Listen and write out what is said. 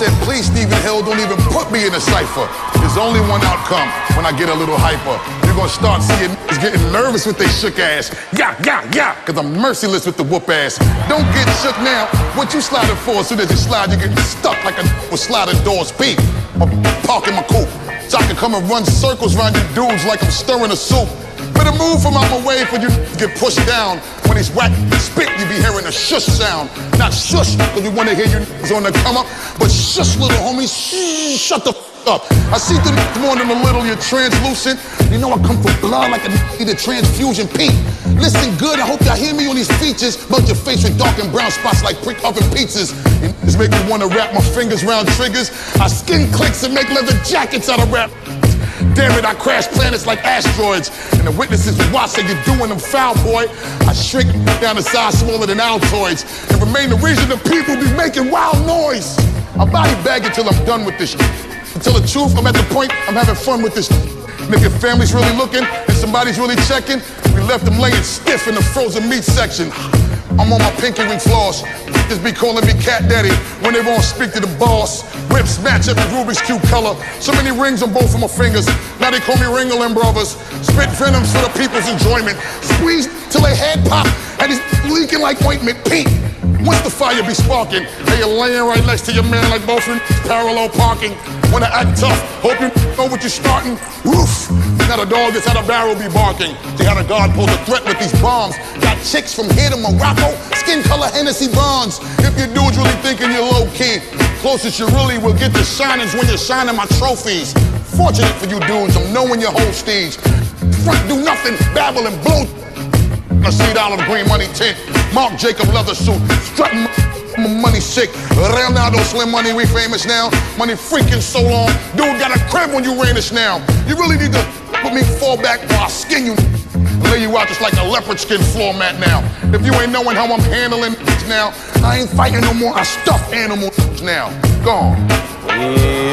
said, please, Stephen Hill, don't even put me in a cipher. There's only one outcome when I get a little hyper. You're gonna start seeing niggas getting nervous with they shook ass. Yeah, yeah, yeah, cause I'm merciless with the whoop ass. Don't get shook now. What you sliding for? As soon as you slide, you get stuck like a with sliding doors beat. I'm parking my coupe. So I can come and run circles around you dudes like I'm stirring a soup. Better move from out my way for you get pushed down. When he's whack he spit, you be hearing a shush sound. Not shush, cause we wanna hear you on the come up, but shush, little homie, shh, shut the f up. I see through more than a little, you're translucent. You know I come for blood like a need a transfusion Pete. Listen good, I hope y'all hear me on these features. Melt your face with dark and brown spots like brick oven pizzas. And this make me wanna wrap my fingers around triggers. I skin clicks and make leather jackets out of rap. Damn it, I crash planets like asteroids. And the witnesses watch say you're doing them foul, boy. I shrink down to size smaller than Altoids and remain the reason the people be making wild noise. I body bag until I'm done with this shit. Until the truth, I'm at the point I'm having fun with this. And if your family's really looking and somebody's really checking, we left them laying stiff in the frozen meat section. I'm on my pinky ring floss. Just be calling me cat daddy when they won't speak to the boss. Whips match every Rubik's Cube color. So many rings on both of my fingers. Now they call me Ringling Brothers. Spit venoms for the people's enjoyment. Squeeze till they head pop and it's leaking like ointment. Pete. Once the fire be sparking, and you're laying right next to your man like of parallel parking. Wanna act tough, hope you know what you're starting. Woof! Now the dog that's out of barrel be barking. They had a guard pose a threat with these bombs. Got chicks from here to Morocco, skin color Hennessy bronze. If your dude's really thinking you're low key, closest you really will get to shinings when you're shining my trophies. Fortunate for you dudes, I'm knowing your whole stage. Front do nothing, babble and blow a seat out of green money tent. Mark Jacob leather suit. Strutting my money sick. Leonardo Slim Money, we famous now. Money freaking so long. Dude got a crib when you ran this now. You really need to put me fall back while I skin you. Lay you out just like a leopard skin floor mat now. If you ain't knowing how I'm handling now, I ain't fighting no more. I stuff animals now. Gone. Yeah.